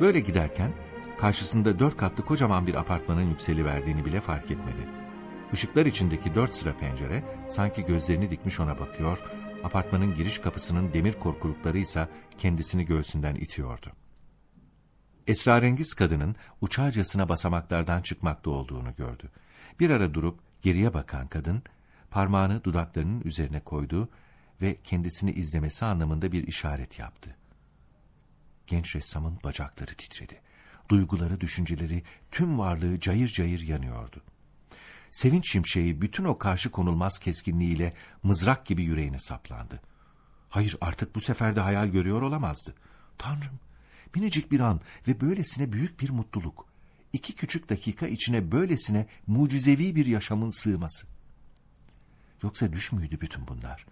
Böyle giderken karşısında dört katlı kocaman bir apartmanın yükseliverdiğini bile fark etmedi. Işıklar içindeki dört sıra pencere sanki gözlerini dikmiş ona bakıyor, apartmanın giriş kapısının demir korkulukları ise kendisini göğsünden itiyordu. Esrarengiz kadının uçarcasına basamaklardan çıkmakta olduğunu gördü. Bir ara durup geriye bakan kadın, parmağını dudaklarının üzerine koydu ve kendisini izlemesi anlamında bir işaret yaptı. Genç ressamın bacakları titredi. Duyguları, düşünceleri, tüm varlığı cayır cayır yanıyordu. Sevinç şimşeği bütün o karşı konulmaz keskinliğiyle mızrak gibi yüreğine saplandı. Hayır artık bu sefer de hayal görüyor olamazdı. Tanrım, minicik bir an ve böylesine büyük bir mutluluk. İki küçük dakika içine böylesine mucizevi bir yaşamın sığması. Yoksa düş müydü bütün bunlar?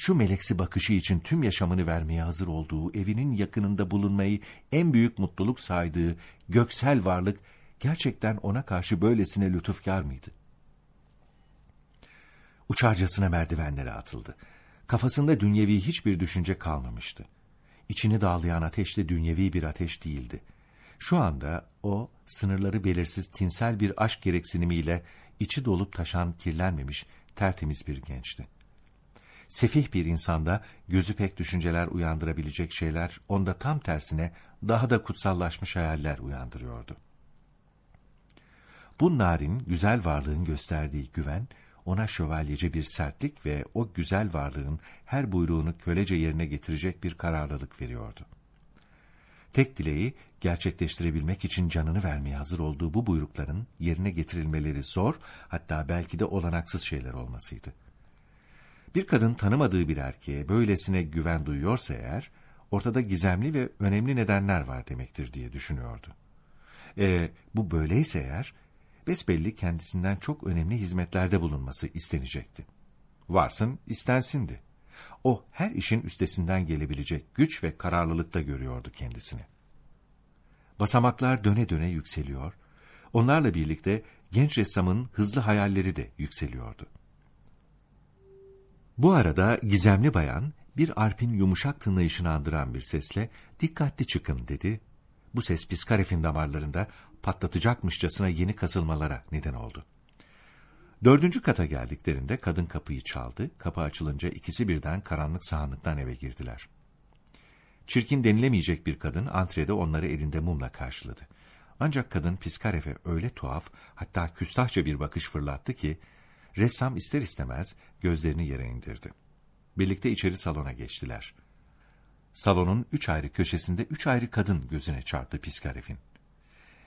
Şu meleksi bakışı için tüm yaşamını vermeye hazır olduğu, evinin yakınında bulunmayı en büyük mutluluk saydığı göksel varlık gerçekten ona karşı böylesine lütufkar mıydı? Uçarcasına merdivenlere atıldı. Kafasında dünyevi hiçbir düşünce kalmamıştı. İçini dağlayan ateş de dünyevi bir ateş değildi. Şu anda o sınırları belirsiz tinsel bir aşk gereksinimiyle içi dolup taşan kirlenmemiş tertemiz bir gençti. Sefih bir insanda gözü pek düşünceler uyandırabilecek şeyler onda tam tersine daha da kutsallaşmış hayaller uyandırıyordu. Bu narin, güzel varlığın gösterdiği güven, ona şövalyece bir sertlik ve o güzel varlığın her buyruğunu kölece yerine getirecek bir kararlılık veriyordu. Tek dileği, gerçekleştirebilmek için canını vermeye hazır olduğu bu buyrukların yerine getirilmeleri zor, hatta belki de olanaksız şeyler olmasıydı. Bir kadın tanımadığı bir erkeğe böylesine güven duyuyorsa eğer, ortada gizemli ve önemli nedenler var demektir diye düşünüyordu. E, bu böyleyse eğer, besbelli kendisinden çok önemli hizmetlerde bulunması istenecekti. Varsın, istensindi. O her işin üstesinden gelebilecek güç ve kararlılıkta görüyordu kendisini. Basamaklar döne döne yükseliyor, onlarla birlikte genç ressamın hızlı hayalleri de yükseliyordu. Bu arada gizemli bayan bir arpin yumuşak tınlayışını andıran bir sesle dikkatli çıkın dedi. Bu ses Piskaref'in damarlarında patlatacakmışçasına yeni kasılmalara neden oldu. Dördüncü kata geldiklerinde kadın kapıyı çaldı. Kapı açılınca ikisi birden karanlık sahanlıktan eve girdiler. Çirkin denilemeyecek bir kadın antrede onları elinde mumla karşıladı. Ancak kadın Piskaref'e öyle tuhaf, hatta küstahça bir bakış fırlattı ki, ressam ister istemez gözlerini yere indirdi. Birlikte içeri salona geçtiler. Salonun üç ayrı köşesinde üç ayrı kadın gözüne çarptı Piskaref'in.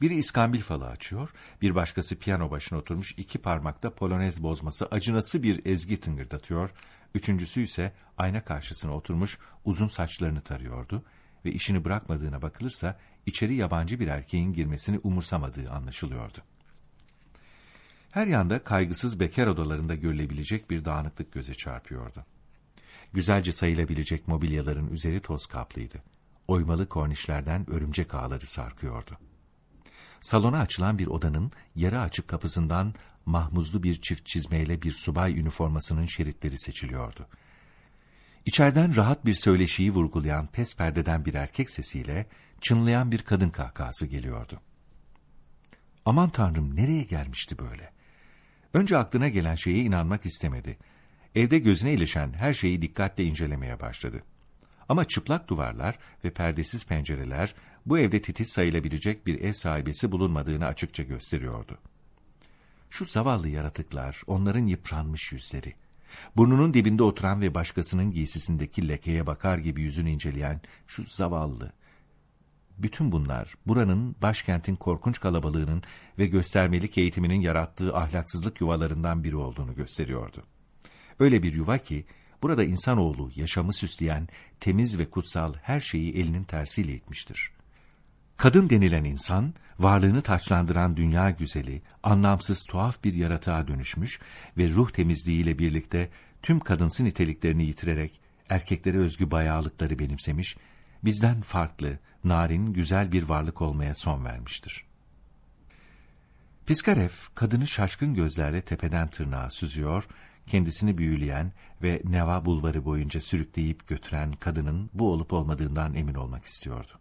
Biri iskambil falı açıyor, bir başkası piyano başına oturmuş iki parmakta polonez bozması acınası bir ezgi tıngırdatıyor, üçüncüsü ise ayna karşısına oturmuş uzun saçlarını tarıyordu ve işini bırakmadığına bakılırsa içeri yabancı bir erkeğin girmesini umursamadığı anlaşılıyordu. Her yanda kaygısız bekar odalarında görülebilecek bir dağınıklık göze çarpıyordu. Güzelce sayılabilecek mobilyaların üzeri toz kaplıydı. Oymalı kornişlerden örümcek ağları sarkıyordu. Salona açılan bir odanın yarı açık kapısından mahmuzlu bir çift çizmeyle bir subay üniformasının şeritleri seçiliyordu. İçeriden rahat bir söyleşiyi vurgulayan pes perdeden bir erkek sesiyle çınlayan bir kadın kahkahası geliyordu. Aman tanrım nereye gelmişti böyle? Önce aklına gelen şeye inanmak istemedi. Evde gözüne ilişen her şeyi dikkatle incelemeye başladı. Ama çıplak duvarlar ve perdesiz pencereler bu evde titiz sayılabilecek bir ev sahibesi bulunmadığını açıkça gösteriyordu. Şu zavallı yaratıklar, onların yıpranmış yüzleri, burnunun dibinde oturan ve başkasının giysisindeki lekeye bakar gibi yüzünü inceleyen şu zavallı. Bütün bunlar buranın başkentin korkunç kalabalığının ve göstermelik eğitiminin yarattığı ahlaksızlık yuvalarından biri olduğunu gösteriyordu. Öyle bir yuva ki burada insanoğlu yaşamı süsleyen temiz ve kutsal her şeyi elinin tersiyle itmiştir. Kadın denilen insan, varlığını taçlandıran dünya güzeli, anlamsız tuhaf bir yaratığa dönüşmüş ve ruh temizliğiyle birlikte tüm kadınsı niteliklerini yitirerek erkeklere özgü bayağılıkları benimsemiş, bizden farklı, narin, güzel bir varlık olmaya son vermiştir. Piskarev, kadını şaşkın gözlerle tepeden tırnağa süzüyor, kendisini büyüleyen ve Neva bulvarı boyunca sürükleyip götüren kadının bu olup olmadığından emin olmak istiyordu.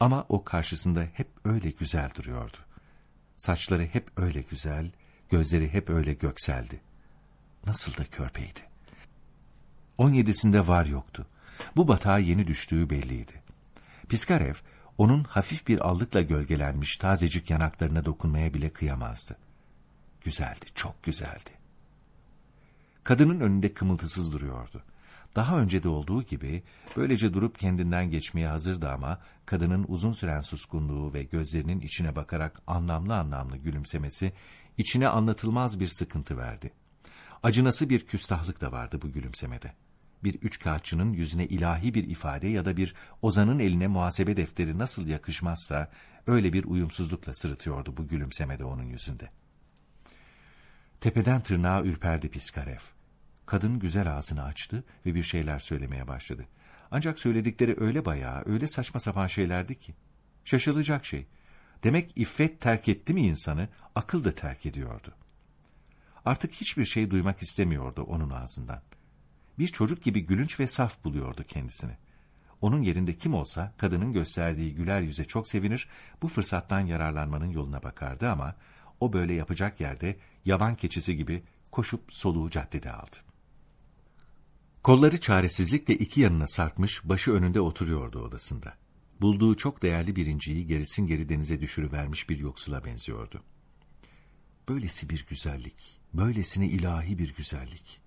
Ama o karşısında hep öyle güzel duruyordu. Saçları hep öyle güzel, gözleri hep öyle gökseldi. Nasıl da körpeydi. On yedisinde var yoktu. Bu batağa yeni düştüğü belliydi. Piskarev, onun hafif bir allıkla gölgelenmiş tazecik yanaklarına dokunmaya bile kıyamazdı. Güzeldi, çok güzeldi. Kadının önünde kımıltısız duruyordu. Daha önce de olduğu gibi böylece durup kendinden geçmeye hazırdı ama kadının uzun süren suskunluğu ve gözlerinin içine bakarak anlamlı anlamlı gülümsemesi içine anlatılmaz bir sıkıntı verdi. Acınası bir küstahlık da vardı bu gülümsemede. Bir üç kağıtçının yüzüne ilahi bir ifade ya da bir ozanın eline muhasebe defteri nasıl yakışmazsa öyle bir uyumsuzlukla sırıtıyordu bu gülümsemede onun yüzünde. Tepeden tırnağa ürperdi Piskarev. Kadın güzel ağzını açtı ve bir şeyler söylemeye başladı. Ancak söyledikleri öyle bayağı, öyle saçma sapan şeylerdi ki. Şaşılacak şey. Demek iffet terk etti mi insanı, akıl da terk ediyordu. Artık hiçbir şey duymak istemiyordu onun ağzından. Bir çocuk gibi gülünç ve saf buluyordu kendisini. Onun yerinde kim olsa kadının gösterdiği güler yüze çok sevinir, bu fırsattan yararlanmanın yoluna bakardı ama o böyle yapacak yerde yaban keçisi gibi koşup soluğu caddede aldı. Kolları çaresizlikle iki yanına sarkmış, başı önünde oturuyordu odasında. Bulduğu çok değerli birinciyi gerisin geri denize düşürüvermiş bir yoksula benziyordu. Böylesi bir güzellik, böylesine ilahi bir güzellik.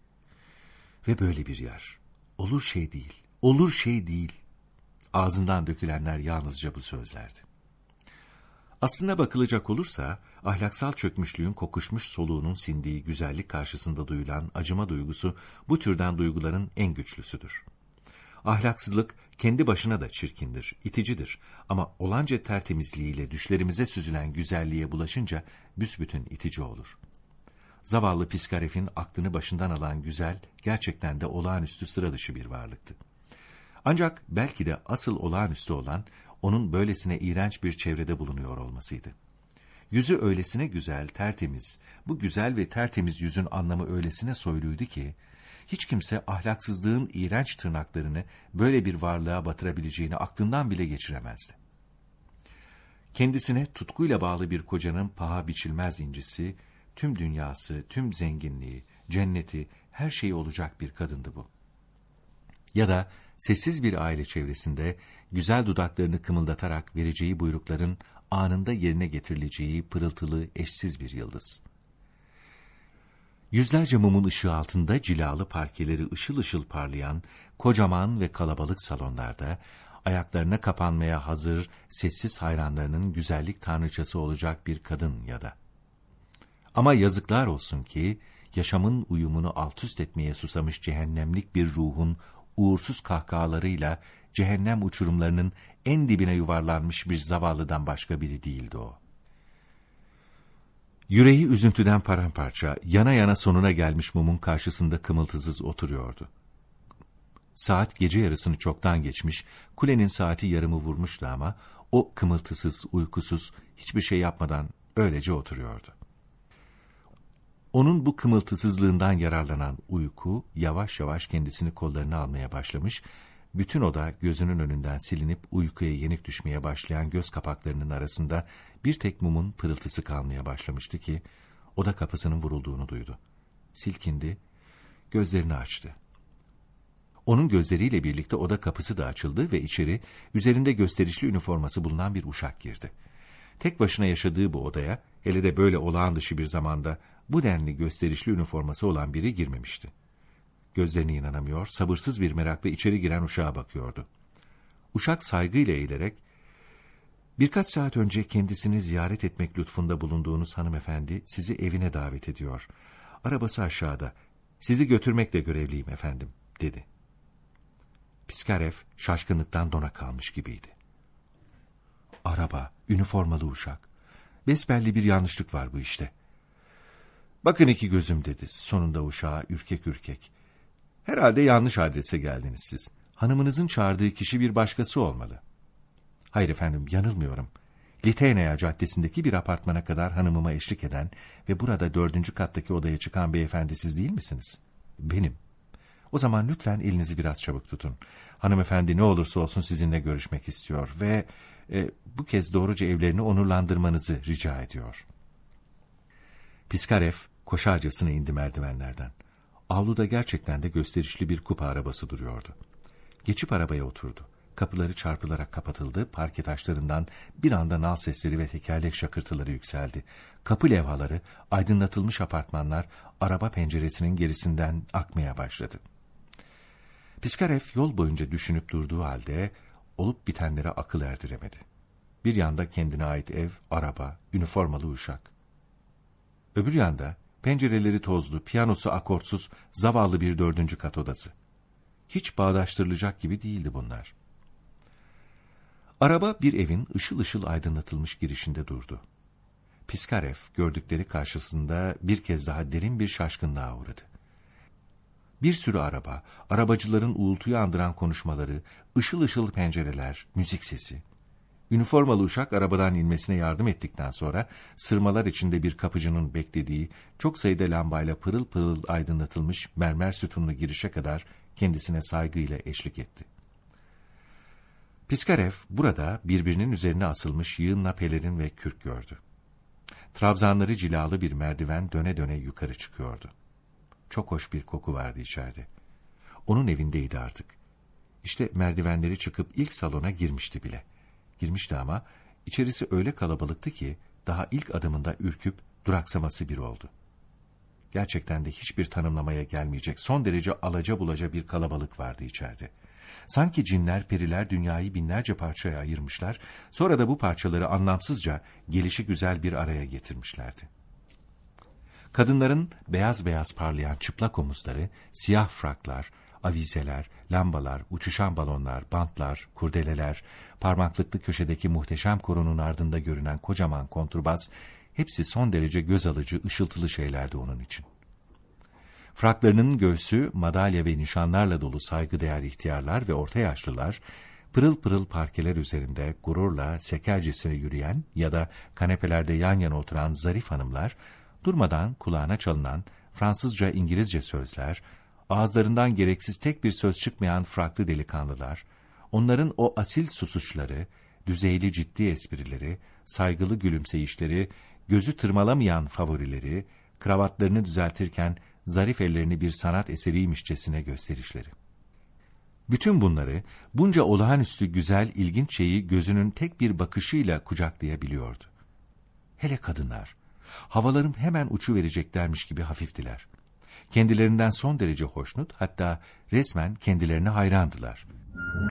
Ve böyle bir yer. Olur şey değil, olur şey değil. Ağzından dökülenler yalnızca bu sözlerdi. Aslına bakılacak olursa, ahlaksal çökmüşlüğün kokuşmuş soluğunun sindiği güzellik karşısında duyulan acıma duygusu bu türden duyguların en güçlüsüdür. Ahlaksızlık kendi başına da çirkindir, iticidir ama olanca tertemizliğiyle düşlerimize süzülen güzelliğe bulaşınca büsbütün itici olur. Zavallı Piskaref'in aklını başından alan güzel, gerçekten de olağanüstü sıra dışı bir varlıktı. Ancak belki de asıl olağanüstü olan, onun böylesine iğrenç bir çevrede bulunuyor olmasıydı. Yüzü öylesine güzel, tertemiz, bu güzel ve tertemiz yüzün anlamı öylesine soyluydu ki, hiç kimse ahlaksızlığın iğrenç tırnaklarını böyle bir varlığa batırabileceğini aklından bile geçiremezdi. Kendisine tutkuyla bağlı bir kocanın paha biçilmez incisi, tüm dünyası, tüm zenginliği, cenneti, her şeyi olacak bir kadındı bu. Ya da sessiz bir aile çevresinde güzel dudaklarını kımıldatarak vereceği buyrukların anında yerine getirileceği pırıltılı, eşsiz bir yıldız. Yüzlerce mumun ışığı altında cilalı parkeleri ışıl ışıl parlayan kocaman ve kalabalık salonlarda ayaklarına kapanmaya hazır sessiz hayranlarının güzellik tanrıçası olacak bir kadın ya da. Ama yazıklar olsun ki yaşamın uyumunu altüst etmeye susamış cehennemlik bir ruhun uğursuz kahkahalarıyla cehennem uçurumlarının en dibine yuvarlanmış bir zavallıdan başka biri değildi o. Yüreği üzüntüden paramparça, yana yana sonuna gelmiş mumun karşısında kımıltısız oturuyordu. Saat gece yarısını çoktan geçmiş, kulenin saati yarımı vurmuştu ama o kımıltısız, uykusuz, hiçbir şey yapmadan öylece oturuyordu. Onun bu kımıltısızlığından yararlanan uyku yavaş yavaş kendisini kollarına almaya başlamış, bütün oda gözünün önünden silinip uykuya yenik düşmeye başlayan göz kapaklarının arasında bir tek mumun pırıltısı kalmaya başlamıştı ki, oda kapısının vurulduğunu duydu. Silkindi, gözlerini açtı. Onun gözleriyle birlikte oda kapısı da açıldı ve içeri üzerinde gösterişli üniforması bulunan bir uşak girdi. Tek başına yaşadığı bu odaya, hele de böyle olağan dışı bir zamanda bu denli gösterişli üniforması olan biri girmemişti. Gözlerine inanamıyor, sabırsız bir merakla içeri giren uşağa bakıyordu. Uşak saygıyla eğilerek, birkaç saat önce kendisini ziyaret etmek lütfunda bulunduğunuz hanımefendi sizi evine davet ediyor. Arabası aşağıda, sizi götürmekle görevliyim efendim, dedi. Piskarev şaşkınlıktan dona kalmış gibiydi. Araba, üniformalı uşak. Besbelli bir yanlışlık var bu işte. Bakın iki gözüm dedi sonunda uşağa ürkek ürkek. Herhalde yanlış adrese geldiniz siz. Hanımınızın çağırdığı kişi bir başkası olmalı. Hayır efendim yanılmıyorum. Liteynaya caddesindeki bir apartmana kadar hanımıma eşlik eden ve burada dördüncü kattaki odaya çıkan beyefendi siz değil misiniz? Benim. O zaman lütfen elinizi biraz çabuk tutun. Hanımefendi ne olursa olsun sizinle görüşmek istiyor ve e, bu kez doğruca evlerini onurlandırmanızı rica ediyor. Piskarev koşarcasına indi merdivenlerden. Avluda gerçekten de gösterişli bir kupa arabası duruyordu. Geçip arabaya oturdu. Kapıları çarpılarak kapatıldı, parke taşlarından bir anda nal sesleri ve tekerlek şakırtıları yükseldi. Kapı levhaları, aydınlatılmış apartmanlar araba penceresinin gerisinden akmaya başladı. Piskarev yol boyunca düşünüp durduğu halde olup bitenlere akıl erdiremedi. Bir yanda kendine ait ev, araba, üniformalı uşak. Öbür yanda pencereleri tozlu, piyanosu akortsuz, zavallı bir dördüncü kat odası. Hiç bağdaştırılacak gibi değildi bunlar. Araba bir evin ışıl ışıl aydınlatılmış girişinde durdu. Piskarev gördükleri karşısında bir kez daha derin bir şaşkınlığa uğradı. Bir sürü araba, arabacıların uğultuyu andıran konuşmaları, ışıl ışıl pencereler, müzik sesi. Üniformalı uşak arabadan inmesine yardım ettikten sonra sırmalar içinde bir kapıcının beklediği çok sayıda lambayla pırıl pırıl aydınlatılmış mermer sütunlu girişe kadar kendisine saygıyla eşlik etti. Piskarev burada birbirinin üzerine asılmış yığınla pelerin ve kürk gördü. Trabzanları cilalı bir merdiven döne döne yukarı çıkıyordu. Çok hoş bir koku vardı içeride. Onun evindeydi artık. İşte merdivenleri çıkıp ilk salona girmişti bile. Girmişti ama içerisi öyle kalabalıktı ki daha ilk adımında ürküp duraksaması bir oldu. Gerçekten de hiçbir tanımlamaya gelmeyecek son derece alaca bulaca bir kalabalık vardı içeride. Sanki cinler, periler dünyayı binlerce parçaya ayırmışlar, sonra da bu parçaları anlamsızca gelişi güzel bir araya getirmişlerdi. Kadınların beyaz beyaz parlayan çıplak omuzları, siyah fraklar, avizeler, lambalar, uçuşan balonlar, bantlar, kurdeleler, parmaklıklı köşedeki muhteşem korunun ardında görünen kocaman kontrbas, hepsi son derece göz alıcı, ışıltılı şeylerdi onun için. Fraklarının göğsü madalya ve nişanlarla dolu saygıdeğer ihtiyarlar ve orta yaşlılar, pırıl pırıl parkeler üzerinde gururla sekercesine yürüyen ya da kanepelerde yan yana oturan zarif hanımlar, durmadan kulağına çalınan Fransızca İngilizce sözler, ağızlarından gereksiz tek bir söz çıkmayan fraklı delikanlılar, onların o asil susuşları, düzeyli ciddi esprileri, saygılı gülümseyişleri, gözü tırmalamayan favorileri, kravatlarını düzeltirken zarif ellerini bir sanat eseriymişçesine gösterişleri. Bütün bunları, bunca olağanüstü güzel, ilginç şeyi gözünün tek bir bakışıyla kucaklayabiliyordu. Hele kadınlar, havalarım hemen uçu vereceklermiş gibi hafiftiler. Kendilerinden son derece hoşnut, hatta resmen kendilerine hayrandılar.